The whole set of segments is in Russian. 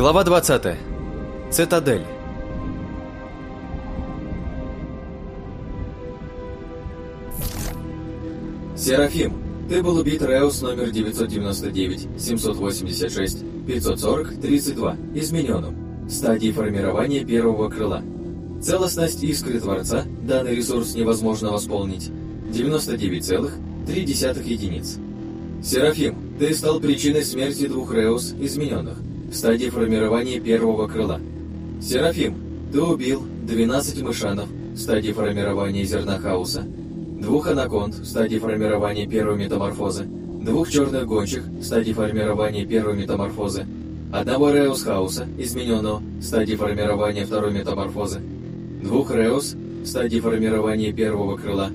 Глава 20. Цитадель. Серафим, ты был убит Реус номер 999-786-540-32, измененным, стадии формирования первого крыла. Целостность искры Творца, данный ресурс невозможно восполнить, 99,3 единиц. Серафим, ты стал причиной смерти двух Реус, измененных, в стадии формирования первого крыла. Серафим, ты убил 12 мышанов в стадии формирования зерна хаоса, двух анаконд в стадии формирования первой метаморфозы, двух черных гончих в стадии формирования первой метаморфозы, одного Реус Хауса, измененного в стадии формирования второй метаморфозы, двух Реус в стадии формирования первого крыла,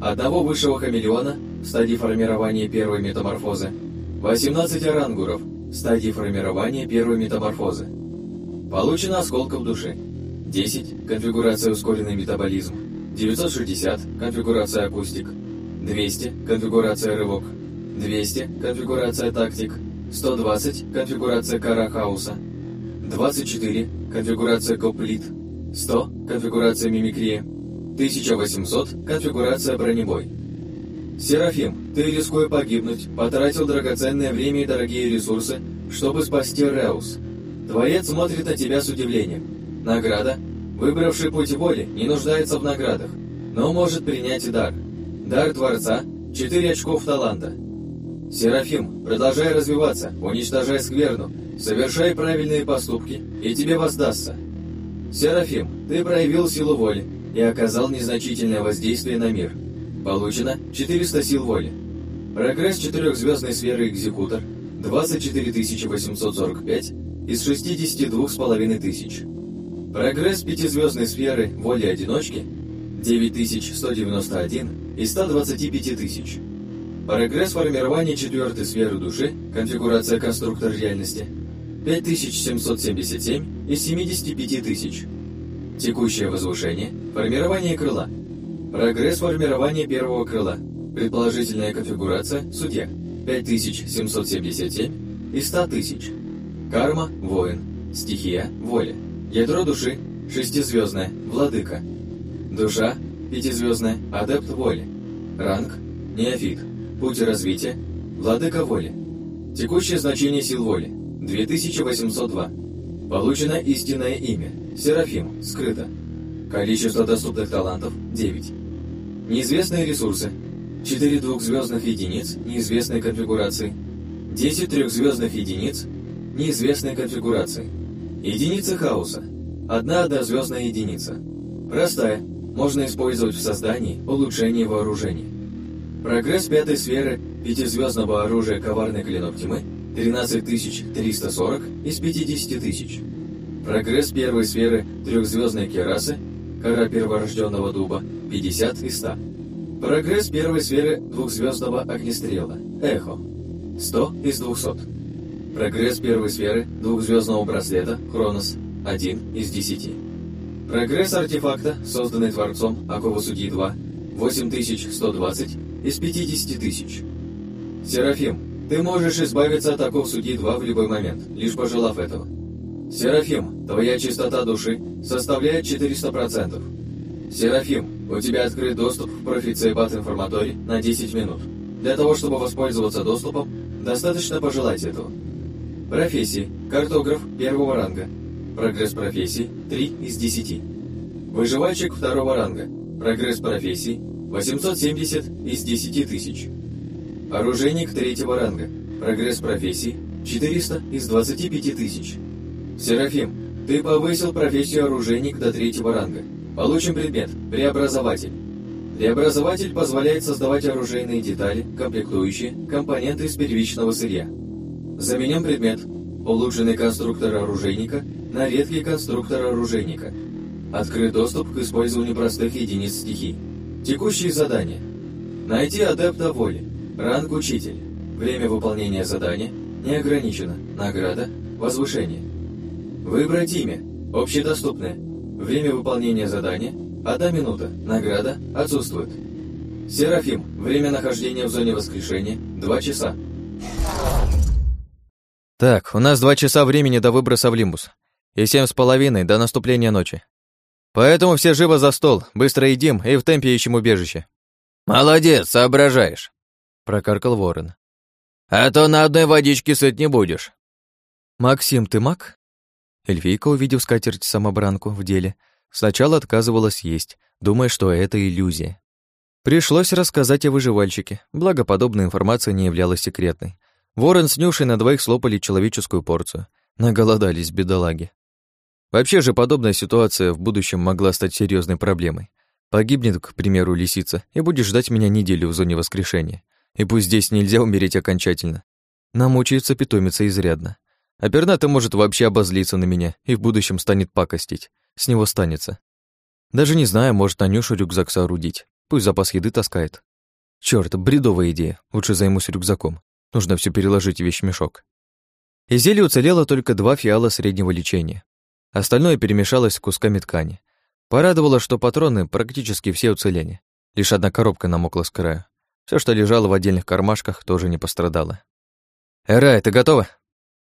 одного высшего хамелеона в стадии формирования первой метаморфозы, 18 орангуров в стадии формирования первой метаморфозы. Получено осколков души. 10. Конфигурация ускоренный метаболизм. 960. Конфигурация акустик. 200. Конфигурация рывок. 200. Конфигурация тактик. 120. Конфигурация кара хаоса. 24. Конфигурация коплит. 100. Конфигурация мимикрия. 1800. Конфигурация бронебой. Серафим, ты, рискуя погибнуть, потратил драгоценное время и дорогие ресурсы, чтобы спасти Реус. Творец смотрит на тебя с удивлением. Награда? Выбравший путь воли не нуждается в наградах, но может принять дар. Дар Творца – 4 очков таланта. Серафим, продолжай развиваться, уничтожай скверну, совершай правильные поступки, и тебе воздастся. Серафим, ты проявил силу воли и оказал незначительное воздействие на мир. Получено 400 сил воли. Прогресс четырехзвездной сферы Экзекутор 24 845 из 62 с половиной тысяч. Прогресс пятизвездной сферы воли одиночки 9191 из 125 тысяч. Прогресс формирования четвертой сферы души, конфигурация конструктор реальности 5777 из 75 тысяч. Текущее возвышение, формирование крыла. Прогресс формирования первого крыла, предположительная конфигурация судья 5777 из 100 тысяч. Карма – воин, стихия – воля. Ядро души – шестизвездное, владыка. Душа – пятизвездная, адепт воли. Ранг – неофит. Путь развития – владыка воли. Текущее значение сил воли – 2802. Получено истинное имя – Серафим, скрыто. Количество доступных талантов – 9. Неизвестные ресурсы – 4 двухзвездных единиц неизвестной конфигурации, 10 трехзвездных единиц неизвестной конфигурации. Единица хаоса. Одна однозвездная единица. Простая. Можно использовать в создании, улучшении вооружений. Прогресс пятой сферы пятизвездного оружия «Коварный клинок тьмы» 13340 из 50 тысяч. Прогресс первой сферы трехзвездной керасы «Кора перворожденного дуба» 50 из 100. Прогресс первой сферы двухзвездного огнестрела «Эхо» 100 из 200. Прогресс первой сферы двухзвездного браслета «Хронос» 1 из 10. Прогресс артефакта, созданный Творцом Акова Судьи 2 8120 из 50 тысяч. Серафим, ты можешь избавиться от Аков Судьи 2 в любой момент, лишь пожелав этого. Серафим, твоя чистота души составляет 400%. Серафим, у тебя открыт доступ в профицебат информаторий на 10 минут. Для того, чтобы воспользоваться доступом, достаточно пожелать этого. Профессии. Картограф первого ранга. Прогресс профессии 3 из 10. Выживальщик второго ранга. Прогресс профессии 870 из 10 тысяч. Оружейник третьего ранга. Прогресс профессии 400 из 25 тысяч. Серафим, ты повысил профессию оружейник до третьего ранга. Получим предмет «Преобразователь». Преобразователь позволяет создавать оружейные детали, комплектующие, компоненты из первичного сырья. Заменен предмет «Улучшенный конструктор оружейника» на редкий конструктор оружейника. Открыт доступ к использованию простых единиц стихий. Текущие задания. Найти адепта воли. Ранг учитель. Время выполнения задания не ограничено. Награда – возвышение. Выбрать имя. Общедоступное. Время выполнения задания – одна минута. Награда – отсутствует. Серафим. Время нахождения в зоне воскрешения – два часа. Так, у нас два часа времени до выброса в Лимбус и семь с половиной до наступления ночи. Поэтому все живо за стол, быстро едим и в темпе ищем убежище. Молодец, соображаешь, прокаркал ворон. А то на одной водичке сыт не будешь. Максим, ты маг? Эльфийка, увидев скатерть-самобранку в деле, сначала отказывалась есть, думая, что это иллюзия. Пришлось рассказать о выживальщике, благо подобная информация не являлась секретной. Ворон с Нюшей на двоих слопали человеческую порцию. Наголодались бедолаги. Вообще же подобная ситуация в будущем могла стать серьезной проблемой. Погибнет, к примеру, лисица, и будешь ждать меня неделю в зоне воскрешения. И пусть здесь нельзя умереть окончательно. Намучается питомица изрядно. А пернатый может вообще обозлиться на меня и в будущем станет пакостить. С него станется. Даже не знаю, может Анюшу рюкзак соорудить. Пусть запас еды таскает. Чёрт, бредовая идея. Лучше займусь рюкзаком. Нужно все переложить в вещмешок. Из зелья уцелело только два фиала среднего лечения. Остальное перемешалось с кусками ткани. Порадовало, что патроны практически все уцелели. Лишь одна коробка намокла с краю. Все, что лежало в отдельных кармашках, тоже не пострадало. «Эрай, ты готова?»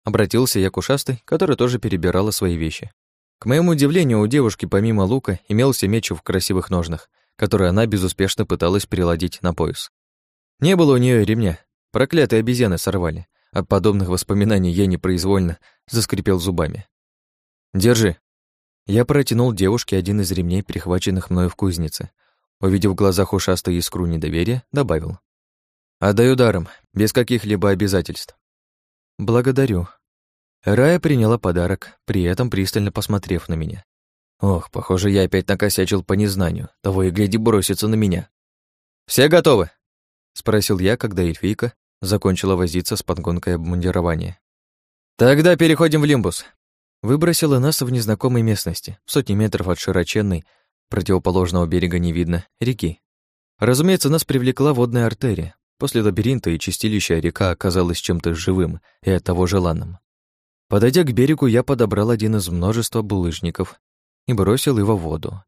Обратился я к ушастой, которая тоже перебирала свои вещи. К моему удивлению, у девушки помимо лука имелся меч в красивых ножнах, который она безуспешно пыталась переладить на пояс. Не было у нее ремня, проклятые обезьяны сорвали. От подобных воспоминаний я непроизвольно заскрипел зубами. «Держи». Я протянул девушке один из ремней, перехваченных мною в кузнице. Увидев в глазах ушастой искру недоверия, добавил. «Отдаю даром, без каких-либо обязательств». «Благодарю». Рая приняла подарок, при этом пристально посмотрев на меня. Ох, похоже, я опять накосячил по незнанию, того и гляди бросится на меня. «Все готовы?» — спросил я, когда эльфийка закончила возиться с подгонкой обмундирования. «Тогда переходим в Лимбус». Выбросила нас в незнакомой местности, сотни метров от широченной, противоположного берега не видно, реки. Разумеется, нас привлекла водная артерия. После лабиринта и чистилища река оказалась чем-то живым и оттого желанным. Подойдя к берегу, я подобрал один из множества булыжников и бросил его в воду.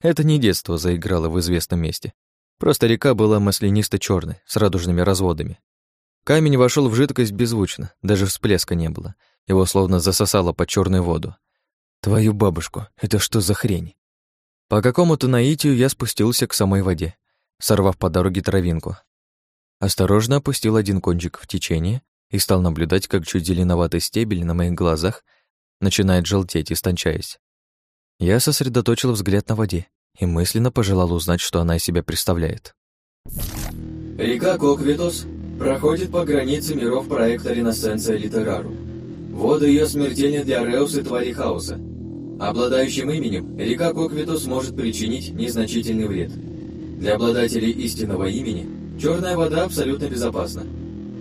Это не детство заиграло в известном месте. Просто река была маслянисто черной с радужными разводами. Камень вошел в жидкость беззвучно, даже всплеска не было. Его словно засосало под черную воду. Твою бабушку, это что за хрень? По какому-то наитию я спустился к самой воде, сорвав по дороге травинку. Осторожно опустил один кончик в течение и стал наблюдать, как чуть зеленоватый стебель на моих глазах начинает желтеть, истончаясь. Я сосредоточил взгляд на воде и мысленно пожелал узнать, что она из себя представляет. Река Коквитос проходит по границе миров проекта Ренессенция Литерару. Воды ее смертельны для Реус и твари хаоса. Обладающим именем, река Коквитос может причинить незначительный вред. Для обладателей истинного имени черная вода абсолютно безопасна.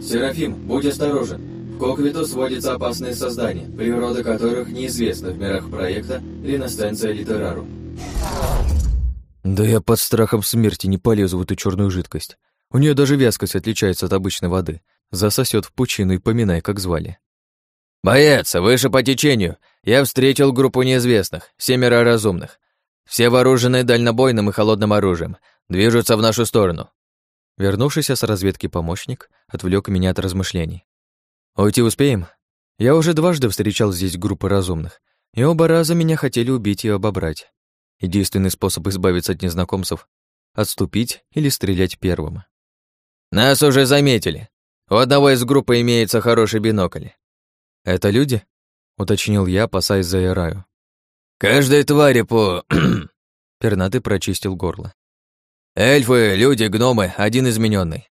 Серафим, будь осторожен. В Коквиту сводятся опасные создания, природа которых неизвестна в мирах проекта Ренессенция Литерару. Да я под страхом смерти не полезу в эту черную жидкость. У нее даже вязкость отличается от обычной воды. Засосет в пучину и поминай, как звали. «Боец, выше по течению. Я встретил группу неизвестных, семеро разумных. Все вооружены дальнобойным и холодным оружием. Движутся в нашу сторону». Вернувшийся с разведки помощник отвлек меня от размышлений. «Уйти успеем?» Я уже дважды встречал здесь группы разумных, и оба раза меня хотели убить и обобрать. Единственный способ избавиться от незнакомцев — отступить или стрелять первым. «Нас уже заметили. У одного из группы имеется хороший бинокль». «Это люди?» — уточнил я, опасаясь за Ираю. «Каждой твари по...» Пернатый прочистил горло. «Эльфы, люди, гномы, один измененный.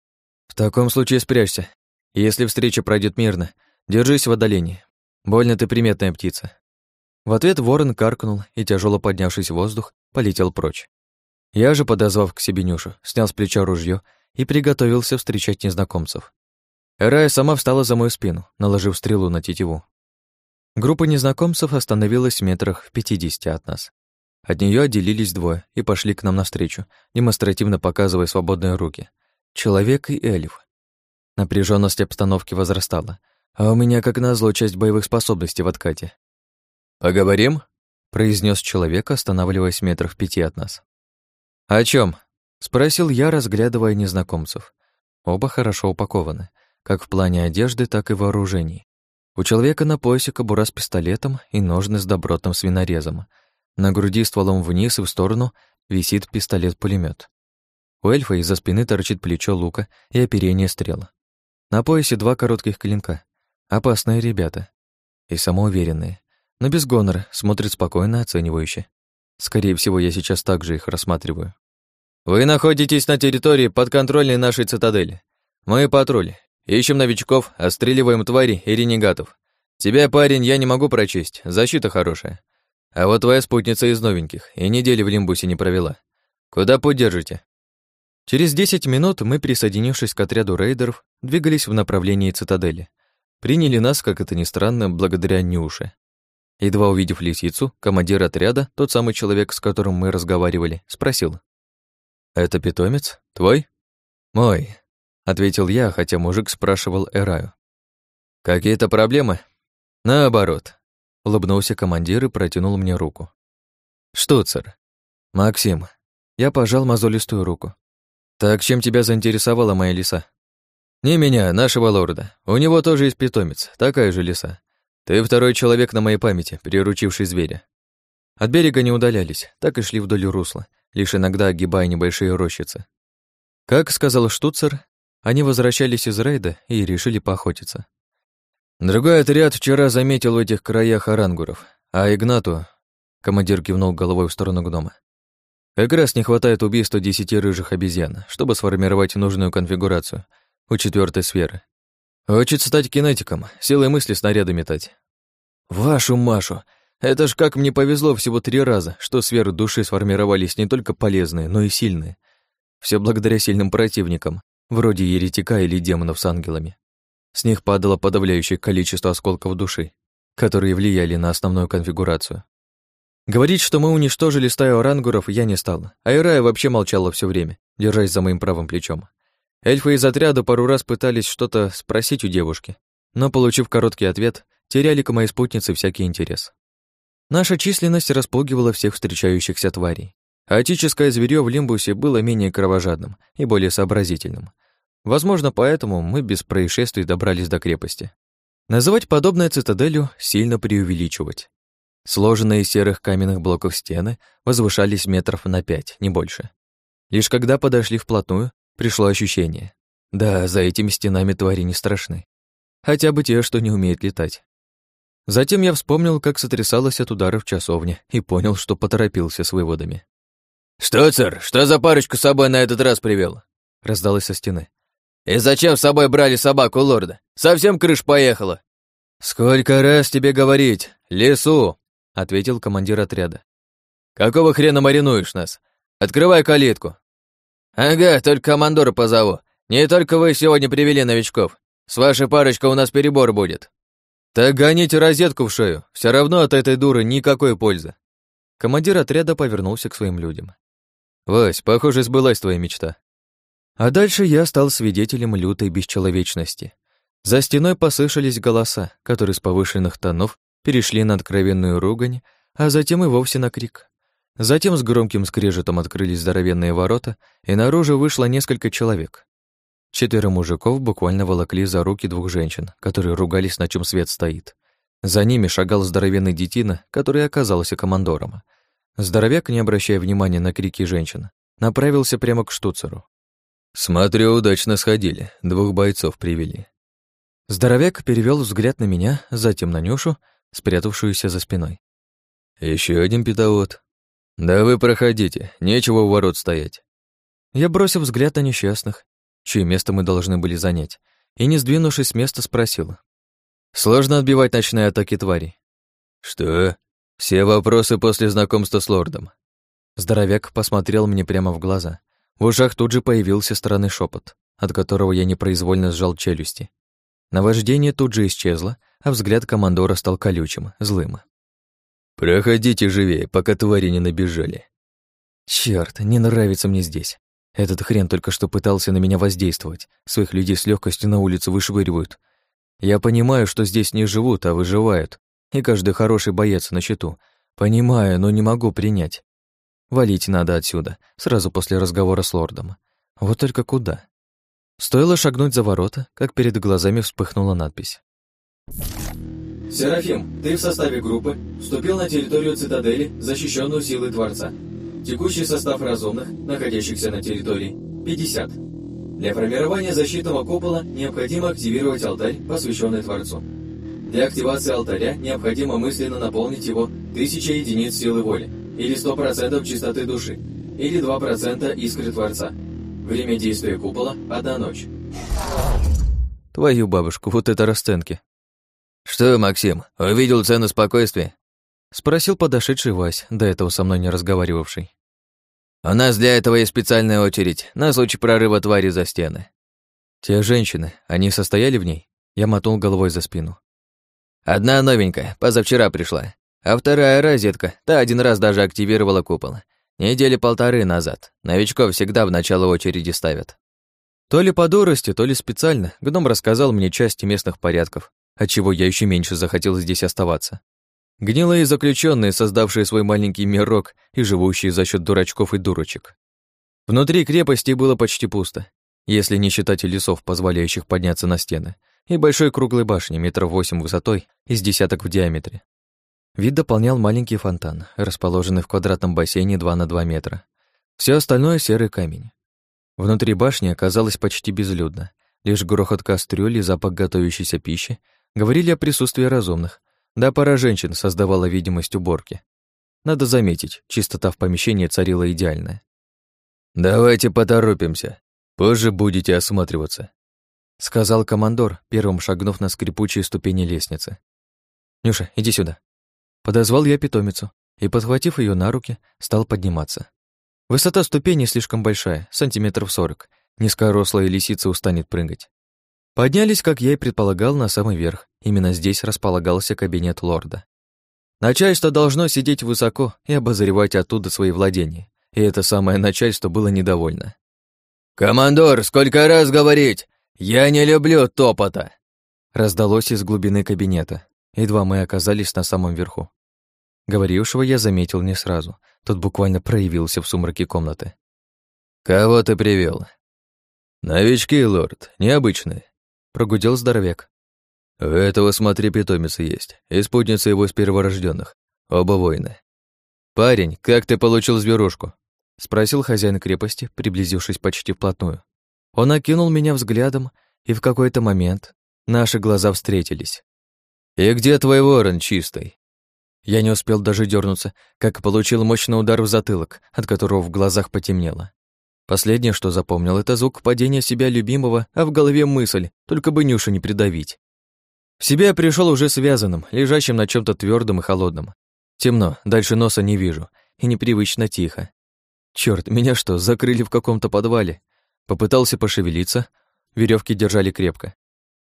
В таком случае спрячься. Если встреча пройдет мирно, держись в отдалении. Больно ты приметная птица. В ответ ворон каркнул и, тяжело поднявшись в воздух, полетел прочь. Я же, подозвав к себе Нюшу, снял с плеча ружье и приготовился встречать незнакомцев. Рая сама встала за мою спину, наложив стрелу на тетиву. Группа незнакомцев остановилась в метрах в пятидесяти от нас. От нее отделились двое и пошли к нам навстречу, демонстративно показывая свободные руки. Человек и эльф. Напряженность обстановки возрастала, а у меня, как назло, часть боевых способностей в откате. «Поговорим?» — произнес человек, останавливаясь метрах пяти от нас. «О чем? спросил я, разглядывая незнакомцев. Оба хорошо упакованы, как в плане одежды, так и вооружений. У человека на поясе кобура с пистолетом и ножны с добротным свинорезом. На груди стволом вниз и в сторону висит пистолет пулемет У эльфа из-за спины торчит плечо лука и оперение стрела. На поясе два коротких клинка. Опасные ребята. И самоуверенные. Но без гонора, смотрят спокойно, оценивающе. Скорее всего, я сейчас также их рассматриваю. «Вы находитесь на территории подконтрольной нашей цитадели. Мы патруль. Ищем новичков, отстреливаем твари и ренегатов. Тебя, парень, я не могу прочесть, защита хорошая. А вот твоя спутница из новеньких и недели в Лимбусе не провела. Куда путь держите?» Через десять минут мы, присоединившись к отряду рейдеров, двигались в направлении цитадели. Приняли нас, как это ни странно, благодаря Нюше. Едва увидев лисицу, командир отряда, тот самый человек, с которым мы разговаривали, спросил. «Это питомец? Твой?» «Мой», — ответил я, хотя мужик спрашивал Эраю. «Какие-то проблемы?» «Наоборот», — улыбнулся командир и протянул мне руку. «Штуцер». «Максим». Я пожал мозолистую руку. «Так чем тебя заинтересовала моя лиса?» «Не меня, нашего лорда. У него тоже есть питомец, такая же лиса. Ты второй человек на моей памяти, приручивший зверя. От берега не удалялись, так и шли вдоль русла, лишь иногда огибая небольшие рощицы. Как сказал Штуцер, они возвращались из рейда и решили поохотиться. Другой отряд вчера заметил в этих краях орангуров, а Игнату, командир кивнул головой в сторону гнома, как раз не хватает убийства десяти рыжих обезьян, чтобы сформировать нужную конфигурацию у четвертой сферы. Хочет стать кинетиком, силой мысли снаряды метать. Вашу Машу, это ж как мне повезло всего три раза, что сферы души сформировались не только полезные, но и сильные. Все благодаря сильным противникам, вроде еретика или демонов с ангелами. С них падало подавляющее количество осколков души, которые влияли на основную конфигурацию. Говорить, что мы уничтожили стаю орангуров, я не стал, а вообще молчала все время, держась за моим правым плечом. Эльфы из отряда пару раз пытались что-то спросить у девушки, но, получив короткий ответ, теряли к моей спутнице всякий интерес. Наша численность распугивала всех встречающихся тварей. Хаотическое зверьё в Лимбусе было менее кровожадным и более сообразительным. Возможно, поэтому мы без происшествий добрались до крепости. Называть подобное цитаделью сильно преувеличивать. Сложенные из серых каменных блоков стены возвышались метров на пять, не больше. Лишь когда подошли вплотную, пришло ощущение. Да, за этими стенами твари не страшны. Хотя бы те, что не умеют летать. Затем я вспомнил, как сотрясалась от ударов часовня и понял, что поторопился с выводами. «Что, царь, что за парочку с собой на этот раз привел?» раздалось со стены. «И зачем с собой брали собаку лорда? Совсем крыш поехала!» «Сколько раз тебе говорить? Лесу!» — ответил командир отряда. «Какого хрена маринуешь нас? Открывай калитку!» «Ага, только командора позову. Не только вы сегодня привели новичков. С вашей парочкой у нас перебор будет». «Так гоните розетку в шею. Все равно от этой дуры никакой пользы». Командир отряда повернулся к своим людям. «Вась, похоже, сбылась твоя мечта». А дальше я стал свидетелем лютой бесчеловечности. За стеной послышались голоса, которые с повышенных тонов перешли на откровенную ругань, а затем и вовсе на крик. Затем с громким скрежетом открылись здоровенные ворота, и наружу вышло несколько человек. Четверо мужиков буквально волокли за руки двух женщин, которые ругались, на чем свет стоит. За ними шагал здоровенный детина, который оказался командором. Здоровяк, не обращая внимания на крики женщин, направился прямо к штуцеру. «Смотрю, удачно сходили, двух бойцов привели». Здоровяк перевел взгляд на меня, затем на Нюшу, спрятавшуюся за спиной. Еще один питовод. «Да вы проходите, нечего у ворот стоять». Я бросил взгляд на несчастных, чье место мы должны были занять, и, не сдвинувшись с места, спросил. «Сложно отбивать ночные атаки тварей». «Что? Все вопросы после знакомства с лордом». Здоровяк посмотрел мне прямо в глаза. В ушах тут же появился странный шепот, от которого я непроизвольно сжал челюсти. Наваждение тут же исчезло, а взгляд командора стал колючим, злым. «Проходите живее, пока твари не набежали». Черт, не нравится мне здесь. Этот хрен только что пытался на меня воздействовать. Своих людей с легкостью на улицу вышвыривают. Я понимаю, что здесь не живут, а выживают. И каждый хороший боец на счету. Понимаю, но не могу принять. Валить надо отсюда, сразу после разговора с лордом. Вот только куда? Стоило шагнуть за ворота, как перед глазами вспыхнула надпись. Серафим, ты в составе группы вступил на территорию цитадели, защищенную силой Творца. Текущий состав разумных, находящихся на территории, 50. Для формирования защитного купола необходимо активировать алтарь, посвященный Творцу. Для активации алтаря необходимо мысленно наполнить его 1000 единиц силы воли, или 100% чистоты души, или 2% искры Творца. Время действия купола – одна ночь. Твою бабушку, вот это расценки. «Что, Максим, увидел цену спокойствия?» Спросил подошедший Вась, до этого со мной не разговаривавший. «У нас для этого есть специальная очередь, на случай прорыва твари за стены». «Те женщины, они состояли в ней?» Я мотнул головой за спину. «Одна новенькая, позавчера пришла. А вторая розетка, та один раз даже активировала купол. Недели полторы назад. Новичков всегда в начало очереди ставят». То ли по дурости, то ли специально, гном рассказал мне части местных порядков, отчего я еще меньше захотел здесь оставаться. Гнилые заключенные, создавшие свой маленький мирок и живущие за счет дурачков и дурочек. Внутри крепости было почти пусто, если не считать лесов, позволяющих подняться на стены, и большой круглой башни метров восемь высотой и с десяток в диаметре. Вид дополнял маленький фонтан, расположенный в квадратном бассейне 2 на 2 метра. Все остальное — серый камень. Внутри башни оказалось почти безлюдно. Лишь грохот кастрюли и запах готовящейся пищи говорили о присутствии разумных, да пара женщин создавала видимость уборки. Надо заметить, чистота в помещении царила идеальная. «Давайте поторопимся, позже будете осматриваться», сказал командор, первым шагнув на скрипучие ступени лестницы. «Нюша, иди сюда». Подозвал я питомицу и, подхватив ее на руки, стал подниматься. Высота ступени слишком большая, сантиметров сорок. Низкорослая лисица устанет прыгать. Поднялись, как я и предполагал, на самый верх. Именно здесь располагался кабинет лорда. Начальство должно сидеть высоко и обозревать оттуда свои владения. И это самое начальство было недовольно. «Командор, сколько раз говорить? Я не люблю топота!» Раздалось из глубины кабинета. Едва мы оказались на самом верху. Говорившего я заметил не сразу. Тот буквально проявился в сумраке комнаты. «Кого ты привел? «Новички, лорд, необычные. Прогудел здоровяк. У этого, смотри, питомица есть, и спутница его с перворожденных. Оба воины. «Парень, как ты получил зверушку?» Спросил хозяин крепости, приблизившись почти вплотную. Он окинул меня взглядом, и в какой-то момент наши глаза встретились. «И где твой ворон чистый?» Я не успел даже дернуться, как получил мощный удар в затылок, от которого в глазах потемнело. Последнее, что запомнил, это звук падения себя любимого, а в голове мысль, только бы Нюшу не придавить. В себя я пришел уже связанным, лежащим на чем то твердом и холодном. Темно, дальше носа не вижу, и непривычно тихо. Черт, меня что, закрыли в каком-то подвале? Попытался пошевелиться, веревки держали крепко.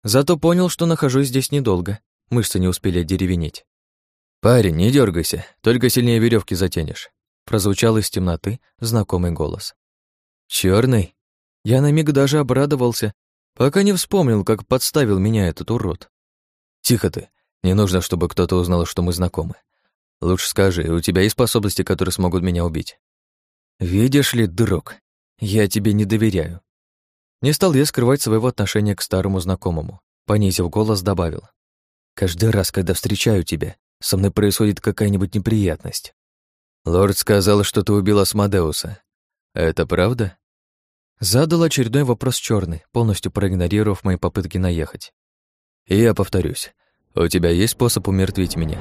Зато понял, что нахожусь здесь недолго, мышцы не успели деревенеть. «Парень, не дергайся, только сильнее веревки затянешь», прозвучал из темноты знакомый голос. Черный. Я на миг даже обрадовался, пока не вспомнил, как подставил меня этот урод. Тихо ты. Не нужно, чтобы кто-то узнал, что мы знакомы. Лучше скажи, у тебя есть способности, которые смогут меня убить? Видишь ли, друг, я тебе не доверяю. Не стал я скрывать своего отношения к старому знакомому. Понизив голос, добавил. Каждый раз, когда встречаю тебя, со мной происходит какая-нибудь неприятность. Лорд сказал, что ты убил Асмодеуса. «Это правда?» Задал очередной вопрос черный, полностью проигнорировав мои попытки наехать. И я повторюсь. У тебя есть способ умертвить меня?»